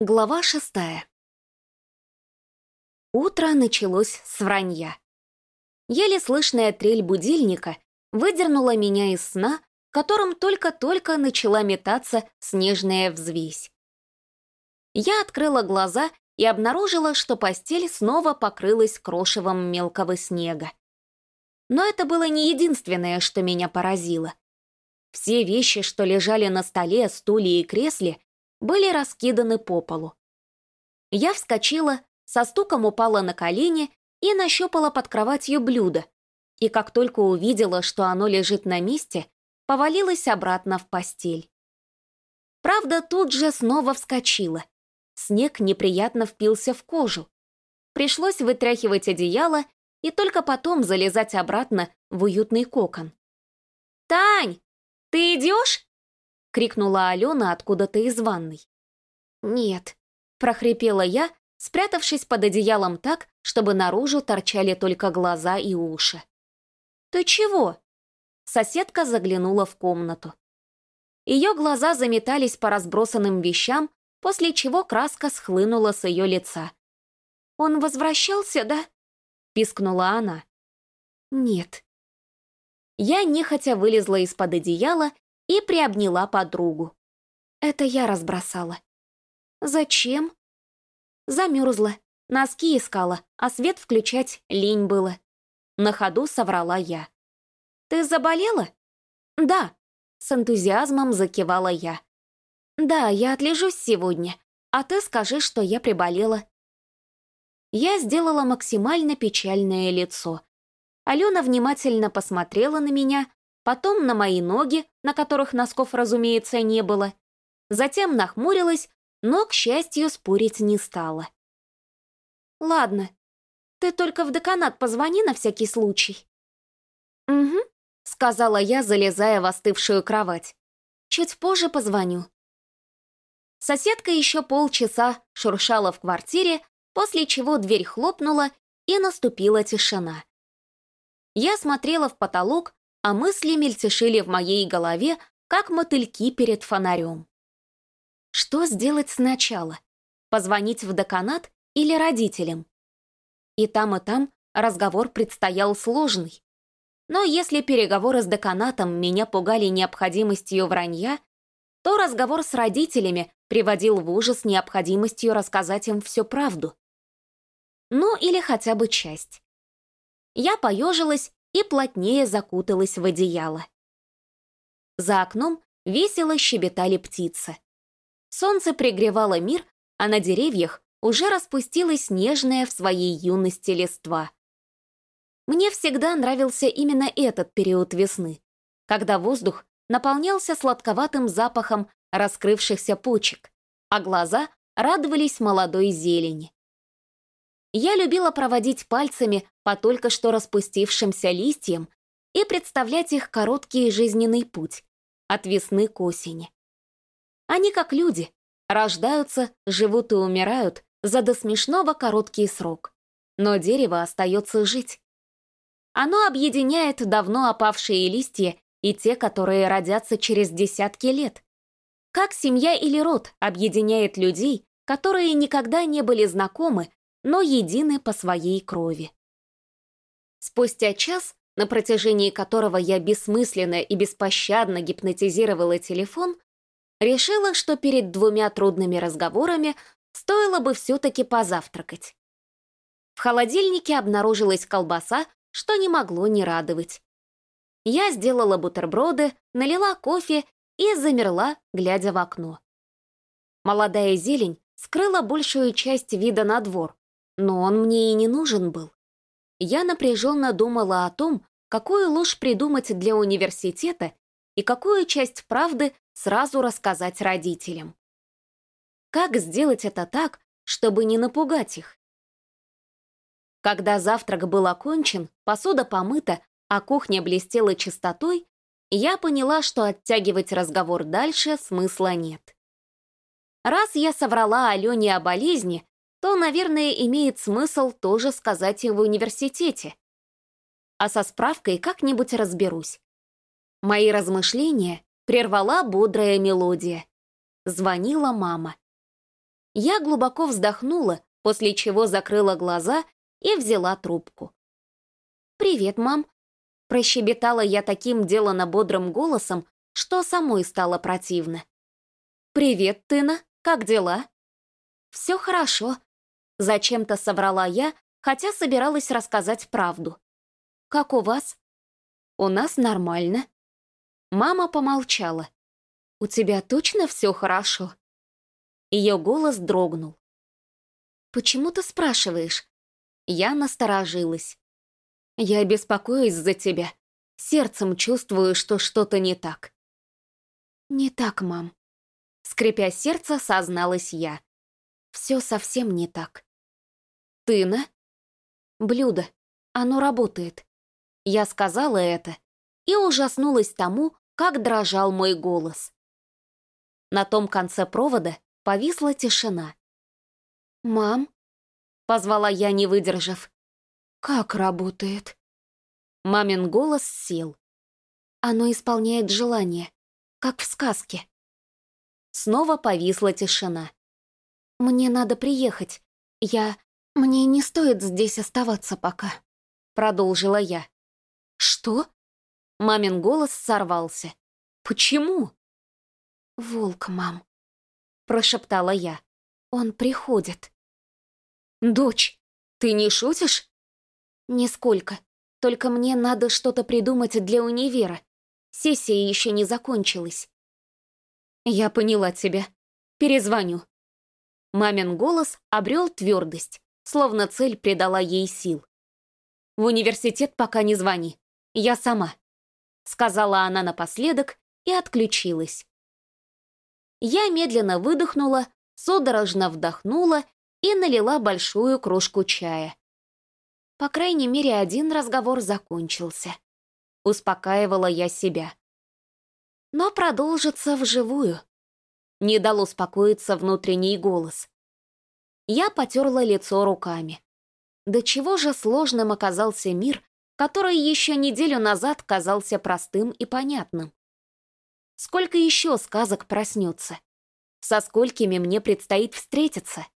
Глава шестая. Утро началось с вранья. Еле слышная трель будильника выдернула меня из сна, в котором только-только начала метаться снежная взвесь. Я открыла глаза и обнаружила, что постель снова покрылась крошевом мелкого снега. Но это было не единственное, что меня поразило. Все вещи, что лежали на столе, стуле и кресле, были раскиданы по полу. Я вскочила, со стуком упала на колени и нащупала под кроватью блюдо, и как только увидела, что оно лежит на месте, повалилась обратно в постель. Правда, тут же снова вскочила. Снег неприятно впился в кожу. Пришлось вытряхивать одеяло и только потом залезать обратно в уютный кокон. «Тань, ты идешь?» — крикнула Алена откуда-то из ванной. «Нет», — прохрипела я, спрятавшись под одеялом так, чтобы наружу торчали только глаза и уши. «Ты чего?» Соседка заглянула в комнату. Ее глаза заметались по разбросанным вещам, после чего краска схлынула с ее лица. «Он возвращался, да?» — пискнула она. «Нет». Я нехотя вылезла из-под одеяла и приобняла подругу. Это я разбросала. Зачем? Замерзла, носки искала, а свет включать лень было. На ходу соврала я. Ты заболела? Да, с энтузиазмом закивала я. Да, я отлежусь сегодня, а ты скажи, что я приболела. Я сделала максимально печальное лицо. Алена внимательно посмотрела на меня, потом на мои ноги, на которых носков, разумеется, не было. Затем нахмурилась, но, к счастью, спорить не стала. «Ладно, ты только в деканат позвони на всякий случай». «Угу», — сказала я, залезая в остывшую кровать. «Чуть позже позвоню». Соседка еще полчаса шуршала в квартире, после чего дверь хлопнула, и наступила тишина. Я смотрела в потолок, а мысли мельтешили в моей голове, как мотыльки перед фонарем. Что сделать сначала? Позвонить в деканат или родителям? И там, и там разговор предстоял сложный. Но если переговоры с деканатом меня пугали необходимостью вранья, то разговор с родителями приводил в ужас необходимостью рассказать им всю правду. Ну или хотя бы часть. Я поежилась и плотнее закуталась в одеяло. За окном весело щебетали птицы. Солнце пригревало мир, а на деревьях уже распустилась нежная в своей юности листва. Мне всегда нравился именно этот период весны, когда воздух наполнялся сладковатым запахом раскрывшихся почек, а глаза радовались молодой зелени. Я любила проводить пальцами по только что распустившимся листьям и представлять их короткий жизненный путь от весны к осени. Они как люди, рождаются, живут и умирают за до смешного короткий срок, но дерево остается жить. Оно объединяет давно опавшие листья и те, которые родятся через десятки лет. Как семья или род объединяет людей, которые никогда не были знакомы но едины по своей крови. Спустя час, на протяжении которого я бессмысленно и беспощадно гипнотизировала телефон, решила, что перед двумя трудными разговорами стоило бы все-таки позавтракать. В холодильнике обнаружилась колбаса, что не могло не радовать. Я сделала бутерброды, налила кофе и замерла, глядя в окно. Молодая зелень скрыла большую часть вида на двор, но он мне и не нужен был. Я напряженно думала о том, какую ложь придумать для университета и какую часть правды сразу рассказать родителям. Как сделать это так, чтобы не напугать их? Когда завтрак был окончен, посуда помыта, а кухня блестела чистотой, я поняла, что оттягивать разговор дальше смысла нет. Раз я соврала Алене о болезни, то, наверное, имеет смысл тоже сказать и в университете. А со справкой как-нибудь разберусь. Мои размышления прервала бодрая мелодия. Звонила мама. Я глубоко вздохнула, после чего закрыла глаза и взяла трубку. «Привет, мам», — прощебетала я таким делано бодрым голосом, что самой стало противно. «Привет, Тына, как дела?» «Все хорошо», — зачем-то соврала я, хотя собиралась рассказать правду. «Как у вас?» «У нас нормально». Мама помолчала. «У тебя точно все хорошо?» Ее голос дрогнул. «Почему ты спрашиваешь?» Я насторожилась. «Я беспокоюсь за тебя. Сердцем чувствую, что что-то не так». «Не так, мам», — скрипя сердце, созналась я. «Все совсем не так». «Тына?» «Блюдо. Оно работает». Я сказала это и ужаснулась тому, как дрожал мой голос. На том конце провода повисла тишина. «Мам?» — позвала я, не выдержав. «Как работает?» Мамин голос сел. Оно исполняет желание, как в сказке. Снова повисла тишина. «Мне надо приехать. Я... Мне не стоит здесь оставаться пока», — продолжила я. «Что?» Мамин голос сорвался. «Почему?» «Волк, мам», — прошептала я. «Он приходит». «Дочь, ты не шутишь?» «Нисколько. Только мне надо что-то придумать для универа. Сессия еще не закончилась». «Я поняла тебя. Перезвоню». Мамин голос обрел твердость, словно цель придала ей сил. «В университет пока не звони. Я сама», — сказала она напоследок и отключилась. Я медленно выдохнула, судорожно вдохнула и налила большую кружку чая. По крайней мере, один разговор закончился. Успокаивала я себя. Но продолжится вживую. Не дал успокоиться внутренний голос. Я потерла лицо руками. До чего же сложным оказался мир, который еще неделю назад казался простым и понятным. Сколько еще сказок проснется? Со сколькими мне предстоит встретиться?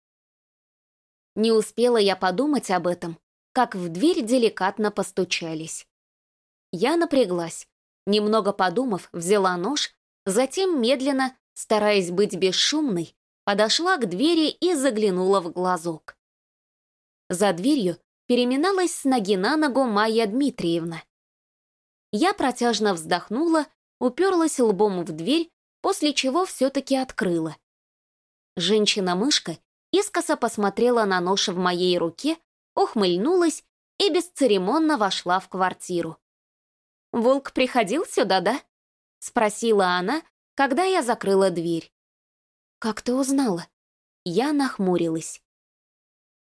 Не успела я подумать об этом, как в дверь деликатно постучались. Я напряглась, немного подумав, взяла нож, затем медленно, стараясь быть бесшумной, подошла к двери и заглянула в глазок. За дверью переминалась с ноги на ногу Майя Дмитриевна. Я протяжно вздохнула, уперлась лбом в дверь, после чего все-таки открыла. Женщина-мышка искоса посмотрела на нож в моей руке, ухмыльнулась и бесцеремонно вошла в квартиру. «Волк приходил сюда, да?» — спросила она, когда я закрыла дверь. «Как ты узнала?» Я нахмурилась.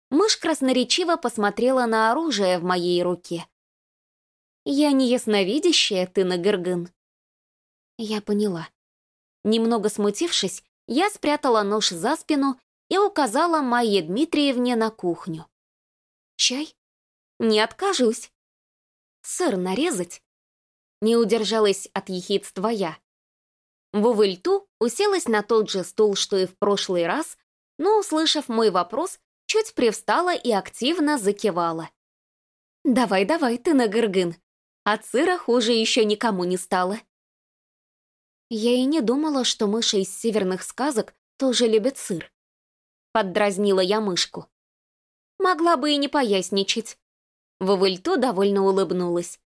Мышь красноречиво посмотрела на оружие в моей руке. «Я не ясновидящая, ты на Гыргын». Я поняла. Немного смутившись, я спрятала нож за спину и указала Майе Дмитриевне на кухню. «Чай? Не откажусь. Сыр нарезать?» Не удержалась от ехидства я. Вувыльту уселась на тот же стул, что и в прошлый раз, но, услышав мой вопрос, чуть привстала и активно закивала. «Давай-давай, ты на гыргын. От сыра хуже еще никому не стало». Я и не думала, что мыши из северных сказок тоже любят сыр. Поддразнила я мышку. Могла бы и не поясничать. Вавыльто довольно улыбнулась.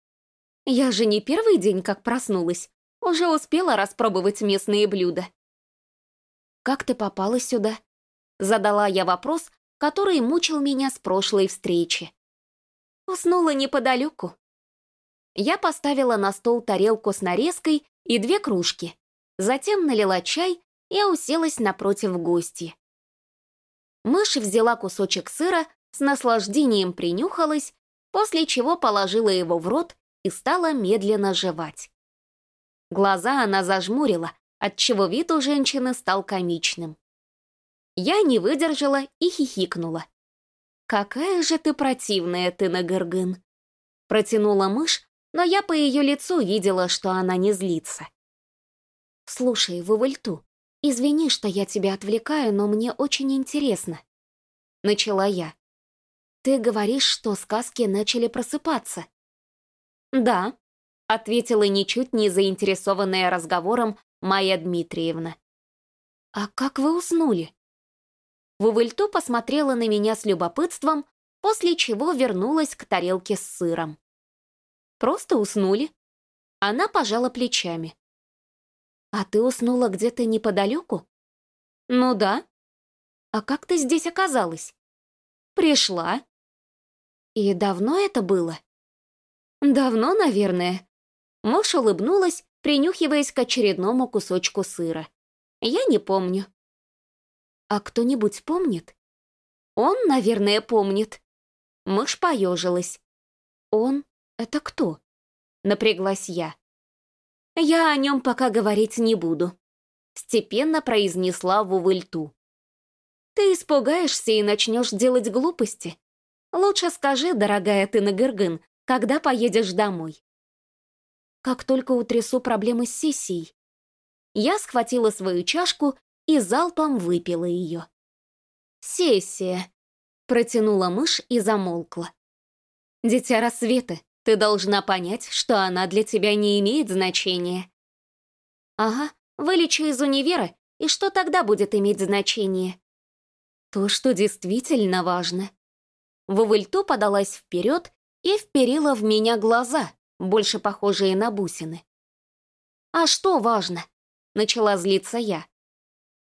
Я же не первый день как проснулась. Уже успела распробовать местные блюда. «Как ты попала сюда?» Задала я вопрос, который мучил меня с прошлой встречи. Уснула неподалеку. Я поставила на стол тарелку с нарезкой и две кружки. Затем налила чай и уселась напротив гости. Мышь взяла кусочек сыра, с наслаждением принюхалась, после чего положила его в рот и стала медленно жевать. Глаза она зажмурила, отчего вид у женщины стал комичным. Я не выдержала и хихикнула. «Какая же ты противная, ты, Нагыргын!» Протянула мышь, но я по ее лицу видела, что она не злится. «Слушай, Вывальту, «Извини, что я тебя отвлекаю, но мне очень интересно». Начала я. «Ты говоришь, что сказки начали просыпаться». «Да», — ответила ничуть не заинтересованная разговором Майя Дмитриевна. «А как вы уснули?» Вувельту посмотрела на меня с любопытством, после чего вернулась к тарелке с сыром. «Просто уснули». Она пожала плечами. «А ты уснула где-то неподалеку?» «Ну да». «А как ты здесь оказалась?» «Пришла». «И давно это было?» «Давно, наверное». Муж улыбнулась, принюхиваясь к очередному кусочку сыра. «Я не помню». «А кто-нибудь помнит?» «Он, наверное, помнит». Мышь поежилась. «Он? Это кто?» Напряглась я. «Я о нем пока говорить не буду», — степенно произнесла Вувыльту. «Ты испугаешься и начнешь делать глупости. Лучше скажи, дорогая ты на Гыргын, когда поедешь домой?» Как только утрясу проблемы с сессией. Я схватила свою чашку и залпом выпила ее. «Сессия», — протянула мышь и замолкла. «Дитя рассвета, ты должна понять, что она для тебя не имеет значения. Ага, вылечу из универа, и что тогда будет иметь значение? То, что действительно важно. Вувыльту подалась вперед и вперила в меня глаза, больше похожие на бусины. «А что важно?» — начала злиться я.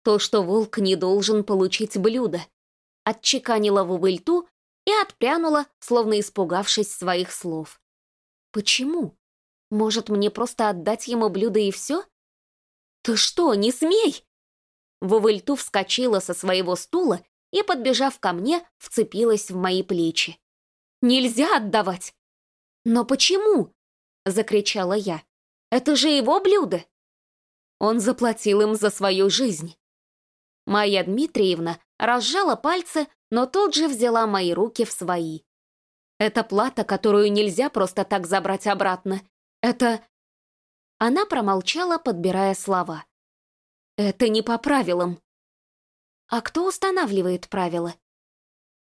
«То, что волк не должен получить блюдо», — отчеканила Вувыльту и отпрянула, словно испугавшись своих слов. Почему? Может, мне просто отдать ему блюдо и все? Ты что, не смей! Вовыльту вскочила со своего стула и, подбежав ко мне, вцепилась в мои плечи. «Нельзя отдавать!» «Но почему?» — закричала я. «Это же его блюдо!» Он заплатил им за свою жизнь. Майя Дмитриевна разжала пальцы, но тут же взяла мои руки в свои. Это плата, которую нельзя просто так забрать обратно. Это...» Она промолчала, подбирая слова. «Это не по правилам». «А кто устанавливает правила?»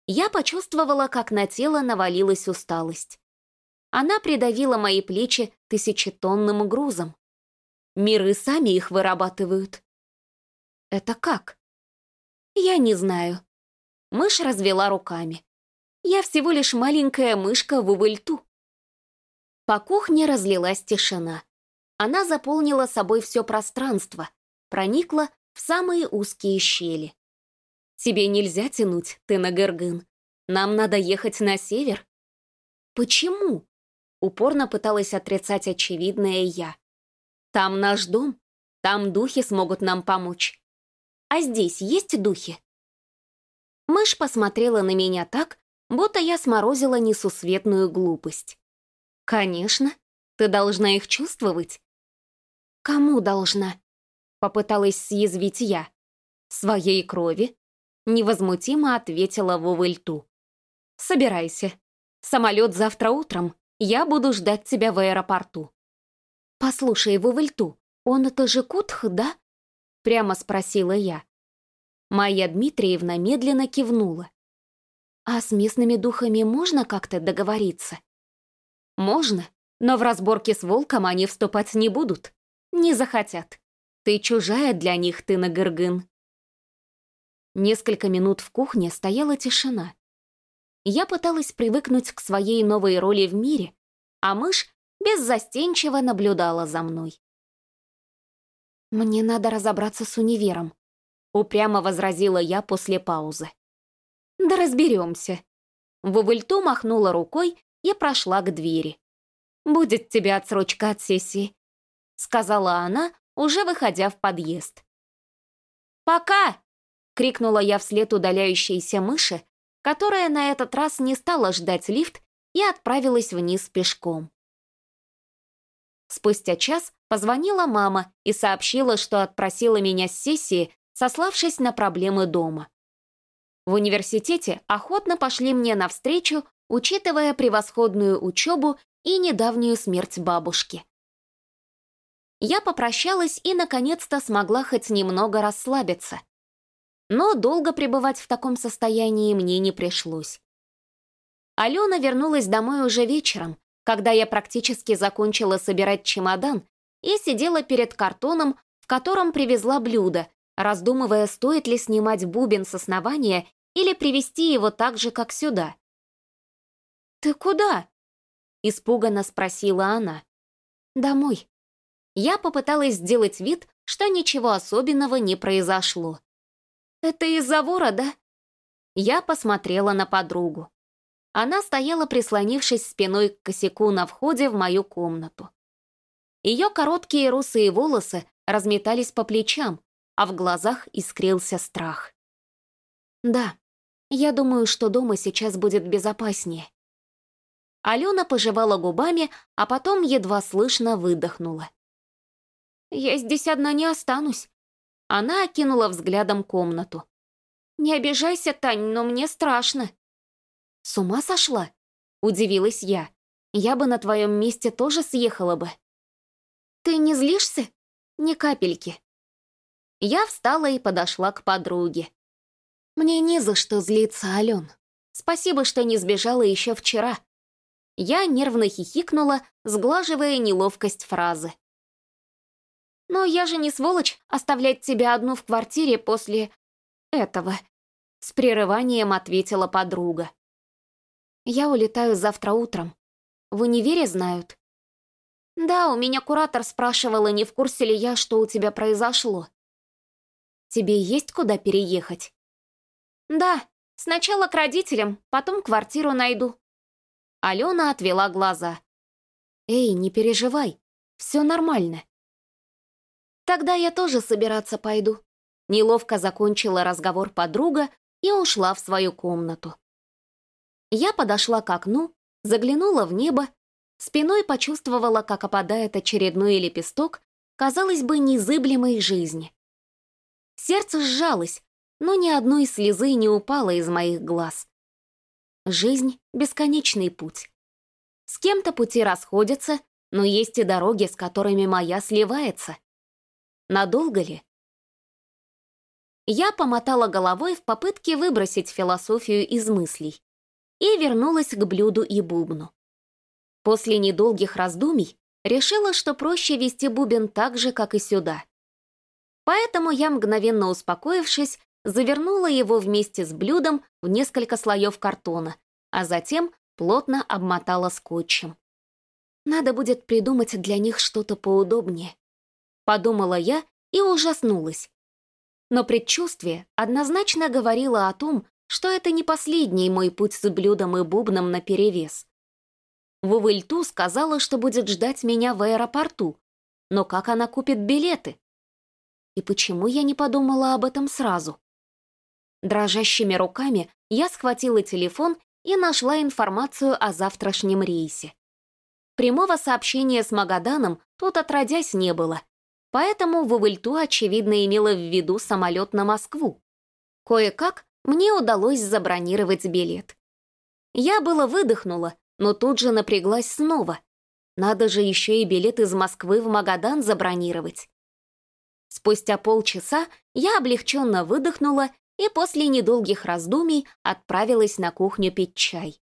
Я почувствовала, как на тело навалилась усталость. Она придавила мои плечи тысячетонным грузом. Миры сами их вырабатывают. Это как? Я не знаю. Мышь развела руками. Я всего лишь маленькая мышка в увыльту. По кухне разлилась тишина. Она заполнила собой все пространство, проникла в самые узкие щели. «Тебе нельзя тянуть, ты на Гыргын. Нам надо ехать на север». «Почему?» Упорно пыталась отрицать очевидное я. «Там наш дом. Там духи смогут нам помочь. А здесь есть духи?» Мышь посмотрела на меня так, будто я сморозила несусветную глупость. «Конечно, ты должна их чувствовать». «Кому должна?» — попыталась съязвить я. «Своей крови», — невозмутимо ответила Вувыльту. «Собирайся. Самолет завтра утром. Я буду ждать тебя в аэропорту». «Послушай, Вувыльту, он это же Кутх, да?» — прямо спросила я. Майя Дмитриевна медленно кивнула. А с местными духами можно как-то договориться? Можно, но в разборке с волком они вступать не будут. Не захотят. Ты чужая для них, ты на Гыргын. Несколько минут в кухне стояла тишина. Я пыталась привыкнуть к своей новой роли в мире, а мышь беззастенчиво наблюдала за мной. «Мне надо разобраться с универом», — упрямо возразила я после паузы. Да разберемся. Вувыльту махнула рукой и прошла к двери. «Будет тебе отсрочка от сессии», — сказала она, уже выходя в подъезд. «Пока!» — крикнула я вслед удаляющейся мыши, которая на этот раз не стала ждать лифт и отправилась вниз пешком. Спустя час позвонила мама и сообщила, что отпросила меня с сессии, сославшись на проблемы дома. В университете охотно пошли мне навстречу, учитывая превосходную учебу и недавнюю смерть бабушки. Я попрощалась и, наконец-то, смогла хоть немного расслабиться. Но долго пребывать в таком состоянии мне не пришлось. Алена вернулась домой уже вечером, когда я практически закончила собирать чемодан и сидела перед картоном, в котором привезла блюдо, раздумывая, стоит ли снимать бубен с основания или привезти его так же, как сюда. «Ты куда?» — испуганно спросила она. «Домой». Я попыталась сделать вид, что ничего особенного не произошло. «Это из-за вора, да?» Я посмотрела на подругу. Она стояла, прислонившись спиной к косяку на входе в мою комнату. Ее короткие русые волосы разметались по плечам, а в глазах искрился страх. «Да, я думаю, что дома сейчас будет безопаснее». Алена пожевала губами, а потом едва слышно выдохнула. «Я здесь одна не останусь». Она окинула взглядом комнату. «Не обижайся, Тань, но мне страшно». «С ума сошла?» — удивилась я. «Я бы на твоем месте тоже съехала бы». «Ты не злишься?» «Ни капельки». Я встала и подошла к подруге. «Мне не за что злиться, Ален. Спасибо, что не сбежала еще вчера». Я нервно хихикнула, сглаживая неловкость фразы. «Но я же не сволочь оставлять тебя одну в квартире после... этого», — с прерыванием ответила подруга. Я улетаю завтра утром. В универе знают. Да, у меня куратор спрашивала, не в курсе ли я, что у тебя произошло. Тебе есть куда переехать? Да, сначала к родителям, потом квартиру найду. Алена отвела глаза. Эй, не переживай, все нормально. Тогда я тоже собираться пойду. Неловко закончила разговор подруга и ушла в свою комнату. Я подошла к окну, заглянула в небо, спиной почувствовала, как опадает очередной лепесток, казалось бы, незыблемой жизни. Сердце сжалось, но ни одной слезы не упало из моих глаз. Жизнь — бесконечный путь. С кем-то пути расходятся, но есть и дороги, с которыми моя сливается. Надолго ли? Я помотала головой в попытке выбросить философию из мыслей и вернулась к блюду и бубну. После недолгих раздумий решила, что проще вести бубен так же, как и сюда. Поэтому я, мгновенно успокоившись, завернула его вместе с блюдом в несколько слоев картона, а затем плотно обмотала скотчем. Надо будет придумать для них что-то поудобнее. Подумала я и ужаснулась. Но предчувствие однозначно говорило о том, что это не последний мой путь с блюдом и бубном наперевес. Вувыльту сказала, что будет ждать меня в аэропорту, но как она купит билеты? И почему я не подумала об этом сразу? Дрожащими руками я схватила телефон и нашла информацию о завтрашнем рейсе. Прямого сообщения с Магаданом тут отродясь не было, поэтому Вувыльту, очевидно, имела в виду самолет на Москву. Кое-как мне удалось забронировать билет. Я было выдохнула, но тут же напряглась снова. Надо же еще и билет из Москвы в Магадан забронировать. Спустя полчаса я облегченно выдохнула и после недолгих раздумий отправилась на кухню пить чай.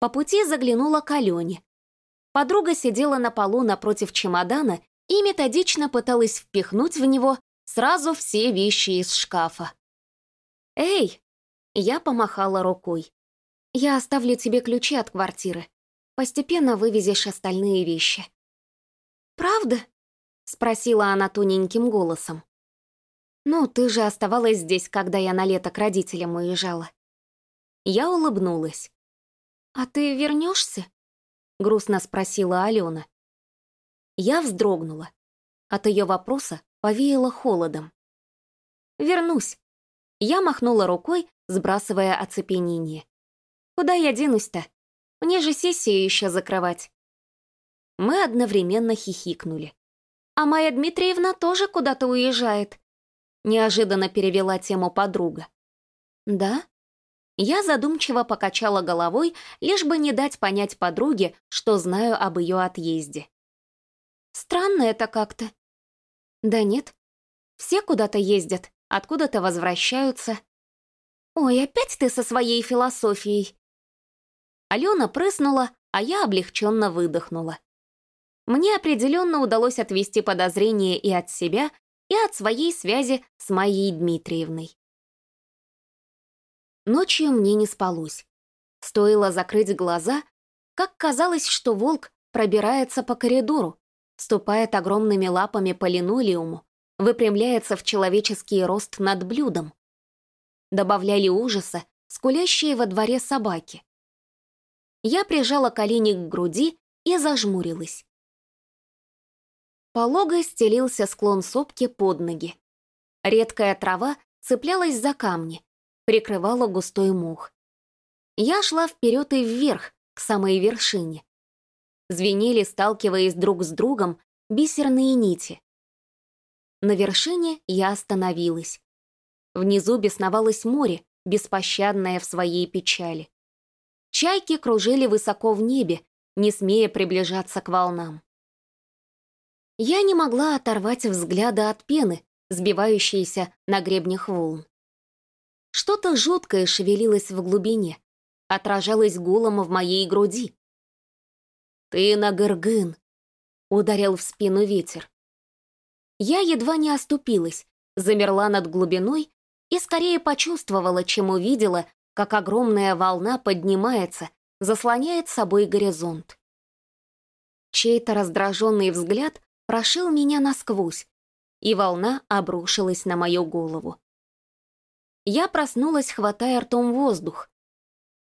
По пути заглянула к Алене. Подруга сидела на полу напротив чемодана и методично пыталась впихнуть в него сразу все вещи из шкафа. «Эй!» Я помахала рукой. «Я оставлю тебе ключи от квартиры. Постепенно вывезешь остальные вещи». «Правда?» — спросила она тоненьким голосом. «Ну, ты же оставалась здесь, когда я на лето к родителям уезжала». Я улыбнулась. «А ты вернешься? грустно спросила Алена. Я вздрогнула. От ее вопроса повеяло холодом. «Вернусь», я махнула рукой, сбрасывая оцепенение. «Куда я денусь-то? Мне же сессию еще закрывать». Мы одновременно хихикнули. «А Майя Дмитриевна тоже куда-то уезжает», неожиданно перевела тему подруга. «Да?» Я задумчиво покачала головой, лишь бы не дать понять подруге, что знаю об ее отъезде. Странно это как-то. Да нет. Все куда-то ездят, откуда-то возвращаются. Ой, опять ты со своей философией. Алена прыснула, а я облегченно выдохнула. Мне определенно удалось отвести подозрения и от себя, и от своей связи с моей Дмитриевной. Ночью мне не спалось. Стоило закрыть глаза, как казалось, что волк пробирается по коридору, ступает огромными лапами по линолеуму, выпрямляется в человеческий рост над блюдом. Добавляли ужаса скулящие во дворе собаки. Я прижала колени к груди и зажмурилась. Полого стелился склон сопки под ноги. Редкая трава цеплялась за камни, прикрывала густой мух. Я шла вперед и вверх, к самой вершине. Звенели, сталкиваясь друг с другом, бисерные нити. На вершине я остановилась. Внизу бесновалось море, беспощадное в своей печали. Чайки кружили высоко в небе, не смея приближаться к волнам. Я не могла оторвать взгляда от пены, сбивающейся на гребнях волн. Что-то жуткое шевелилось в глубине, отражалось гулом в моей груди. «Ты на Гыргын!» — ударил в спину ветер. Я едва не оступилась, замерла над глубиной и скорее почувствовала, чем увидела, как огромная волна поднимается, заслоняет собой горизонт. Чей-то раздраженный взгляд прошил меня насквозь, и волна обрушилась на мою голову. Я проснулась, хватая ртом воздух.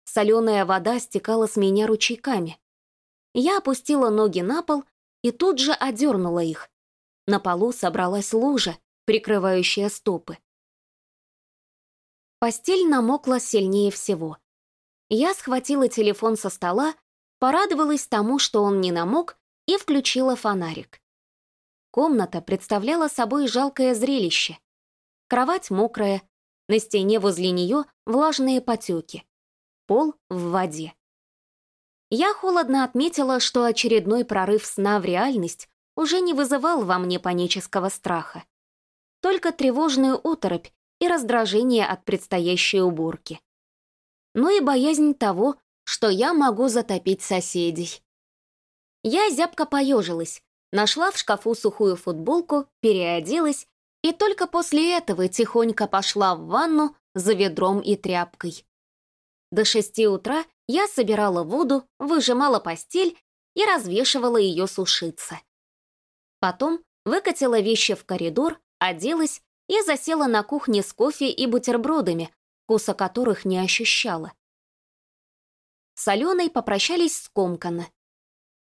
Соленая вода стекала с меня ручейками. Я опустила ноги на пол и тут же одернула их. На полу собралась лужа, прикрывающая стопы. Постель намокла сильнее всего. Я схватила телефон со стола, порадовалась тому, что он не намок, и включила фонарик. Комната представляла собой жалкое зрелище. Кровать мокрая, на стене возле нее влажные потеки. Пол в воде. Я холодно отметила, что очередной прорыв сна в реальность уже не вызывал во мне панического страха. Только тревожную оторопь и раздражение от предстоящей уборки. Но и боязнь того, что я могу затопить соседей. Я зябко поежилась, нашла в шкафу сухую футболку, переоделась и только после этого тихонько пошла в ванну за ведром и тряпкой. До шести утра я собирала воду, выжимала постель и развешивала ее сушиться. Потом выкатила вещи в коридор, оделась и засела на кухне с кофе и бутербродами, вкуса которых не ощущала. С Аленой попрощались скомканно.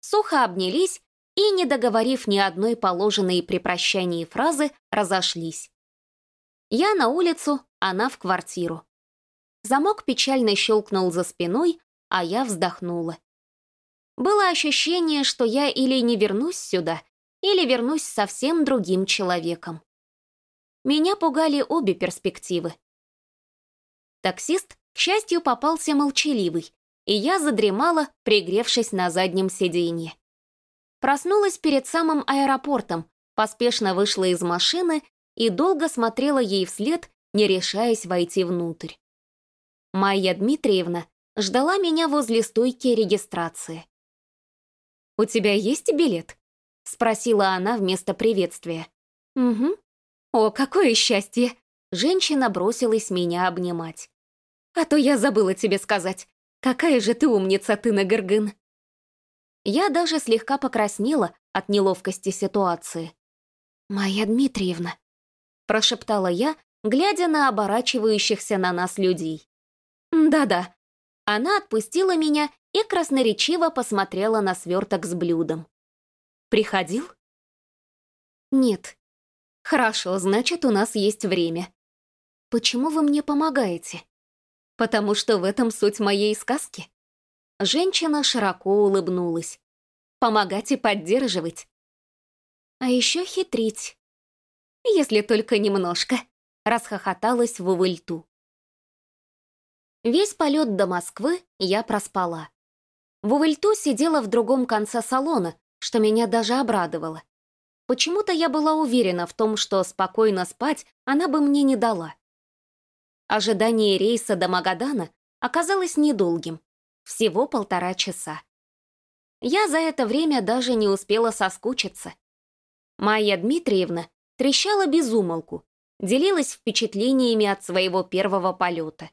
Сухо обнялись и, не договорив ни одной положенной при прощании фразы, разошлись. Я на улицу, она в квартиру. Замок печально щелкнул за спиной, а я вздохнула. Было ощущение, что я или не вернусь сюда, или вернусь совсем другим человеком. Меня пугали обе перспективы. Таксист, к счастью, попался молчаливый, и я задремала, пригревшись на заднем сиденье. Проснулась перед самым аэропортом, поспешно вышла из машины и долго смотрела ей вслед, не решаясь войти внутрь. Майя Дмитриевна ждала меня возле стойки регистрации. «У тебя есть билет?» — спросила она вместо приветствия. «Угу», «О, какое счастье!» Женщина бросилась меня обнимать. «А то я забыла тебе сказать. Какая же ты умница, ты, Нагыргын!» Я даже слегка покраснела от неловкости ситуации. «Моя Дмитриевна», — прошептала я, глядя на оборачивающихся на нас людей. «Да-да». Она отпустила меня и красноречиво посмотрела на сверток с блюдом. «Приходил?» «Нет, Хорошо, значит, у нас есть время. Почему вы мне помогаете? Потому что в этом суть моей сказки. Женщина широко улыбнулась. Помогать и поддерживать. А еще хитрить. Если только немножко. Расхохоталась в увыльту. Весь полет до Москвы я проспала. В Увыльту сидела в другом конце салона, что меня даже обрадовало. Почему-то я была уверена в том, что спокойно спать она бы мне не дала. Ожидание рейса до Магадана оказалось недолгим, всего полтора часа. Я за это время даже не успела соскучиться. Майя Дмитриевна трещала без умолку, делилась впечатлениями от своего первого полета.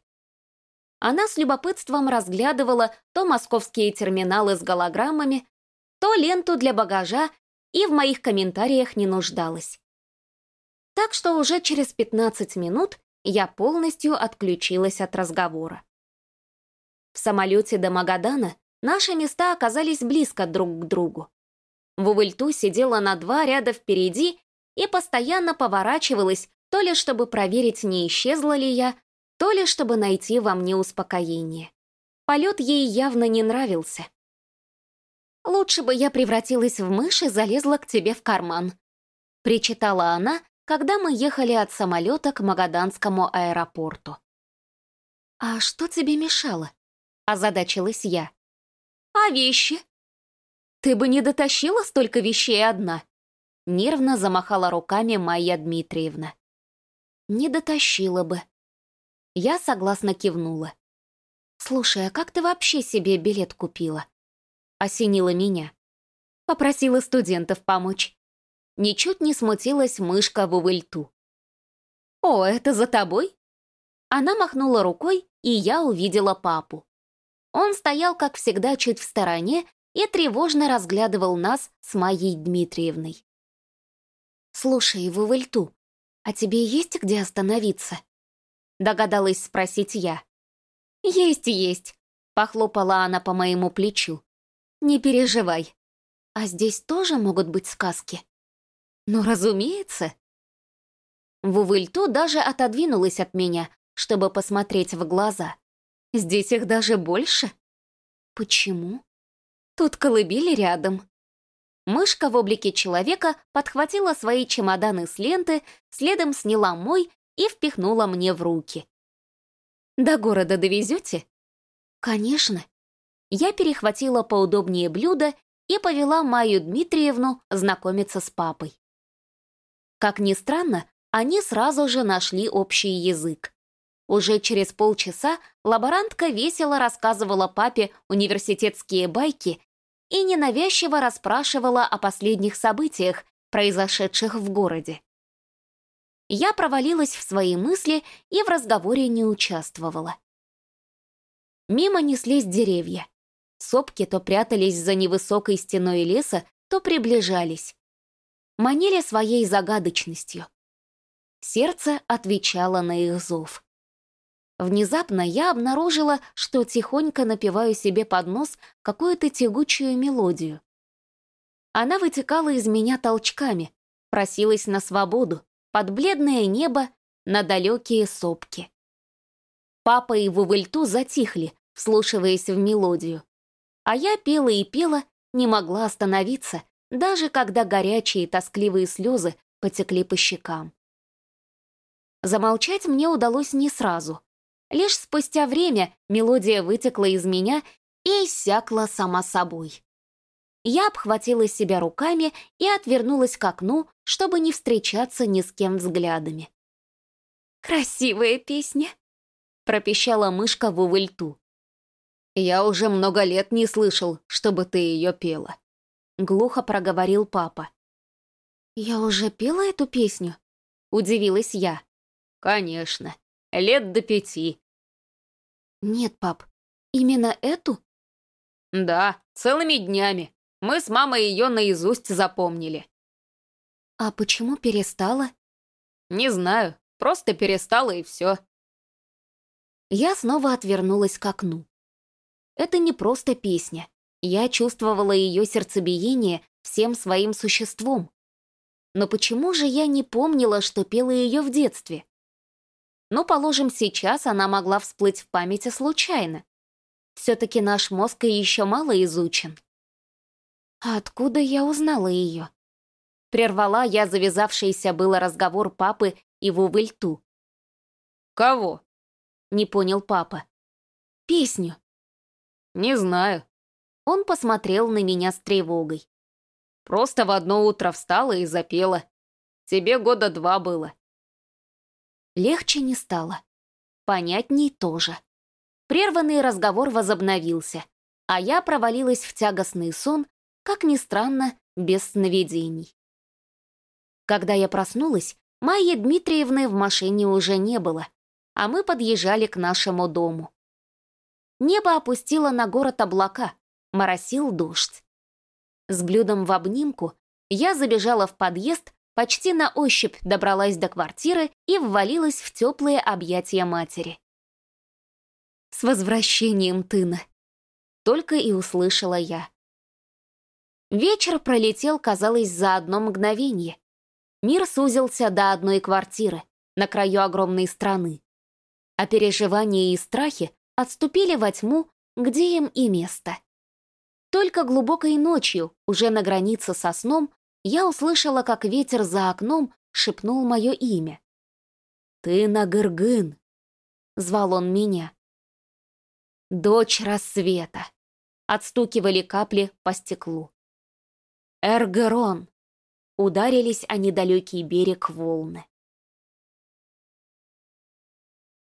Она с любопытством разглядывала то московские терминалы с голограммами, то ленту для багажа и в моих комментариях не нуждалась. Так что уже через 15 минут я полностью отключилась от разговора. В самолете до Магадана наши места оказались близко друг к другу. В Увыльту сидела на два ряда впереди и постоянно поворачивалась, то ли чтобы проверить, не исчезла ли я, то ли чтобы найти во мне успокоение. Полет ей явно не нравился. «Лучше бы я превратилась в мышь и залезла к тебе в карман», причитала она, когда мы ехали от самолета к Магаданскому аэропорту. «А что тебе мешало?» — озадачилась я. «А вещи?» «Ты бы не дотащила столько вещей одна?» Нервно замахала руками Майя Дмитриевна. «Не дотащила бы», я согласно кивнула. «Слушай, а как ты вообще себе билет купила?» Осенила меня. Попросила студентов помочь. Ничуть не смутилась мышка в увыльту. «О, это за тобой?» Она махнула рукой, и я увидела папу. Он стоял, как всегда, чуть в стороне и тревожно разглядывал нас с Майей Дмитриевной. «Слушай, в увыльту, а тебе есть где остановиться?» Догадалась спросить я. «Есть, есть», — похлопала она по моему плечу. «Не переживай. А здесь тоже могут быть сказки?» «Ну, разумеется». Вувыльту даже отодвинулась от меня, чтобы посмотреть в глаза. «Здесь их даже больше?» «Почему?» «Тут колыбели рядом». Мышка в облике человека подхватила свои чемоданы с ленты, следом сняла мой и впихнула мне в руки. «До города довезете?» «Конечно». Я перехватила поудобнее блюдо и повела Майю Дмитриевну знакомиться с папой. Как ни странно, они сразу же нашли общий язык. Уже через полчаса лаборантка весело рассказывала папе университетские байки и ненавязчиво расспрашивала о последних событиях, произошедших в городе. Я провалилась в свои мысли и в разговоре не участвовала. Мимо неслись деревья. Сопки то прятались за невысокой стеной леса, то приближались. Манили своей загадочностью. Сердце отвечало на их зов. Внезапно я обнаружила, что тихонько напеваю себе под нос какую-то тягучую мелодию. Она вытекала из меня толчками, просилась на свободу, под бледное небо на далекие сопки. Папа и Вувельту затихли, вслушиваясь в мелодию. А я пела и пела, не могла остановиться, даже когда горячие тоскливые слезы потекли по щекам. Замолчать мне удалось не сразу. Лишь спустя время мелодия вытекла из меня и иссякла сама собой. Я обхватила себя руками и отвернулась к окну, чтобы не встречаться ни с кем взглядами. «Красивая песня!» — пропищала мышка в увыльту. «Я уже много лет не слышал, чтобы ты ее пела», — глухо проговорил папа. «Я уже пела эту песню?» — удивилась я. «Конечно, лет до пяти». «Нет, пап, именно эту?» «Да, целыми днями. Мы с мамой ее наизусть запомнили. А почему перестала? Не знаю, просто перестала и все. Я снова отвернулась к окну. Это не просто песня. Я чувствовала ее сердцебиение всем своим существом. Но почему же я не помнила, что пела ее в детстве? Ну, положим, сейчас она могла всплыть в памяти случайно. Все-таки наш мозг еще мало изучен. А откуда я узнала ее? Прервала я завязавшийся было разговор папы и Вувельту. «Кого?» — не понял папа. «Песню». «Не знаю». Он посмотрел на меня с тревогой. Просто в одно утро встала и запела. Тебе года два было. Легче не стало. Понятней тоже. Прерванный разговор возобновился, а я провалилась в тягостный сон, как ни странно, без сновидений. Когда я проснулась, Майи Дмитриевны в машине уже не было, а мы подъезжали к нашему дому. Небо опустило на город облака, моросил дождь. С блюдом в обнимку я забежала в подъезд, почти на ощупь добралась до квартиры и ввалилась в теплые объятия матери. «С возвращением, Тына!» Только и услышала я. Вечер пролетел, казалось, за одно мгновение. Мир сузился до одной квартиры, на краю огромной страны. А переживания и страхи отступили во тьму, где им и место. Только глубокой ночью, уже на границе со сном, я услышала, как ветер за окном шепнул мое имя. «Ты на Гыргын!» — звал он меня. «Дочь рассвета!» — отстукивали капли по стеклу. «Эргерон!» — ударились о недалекий берег волны.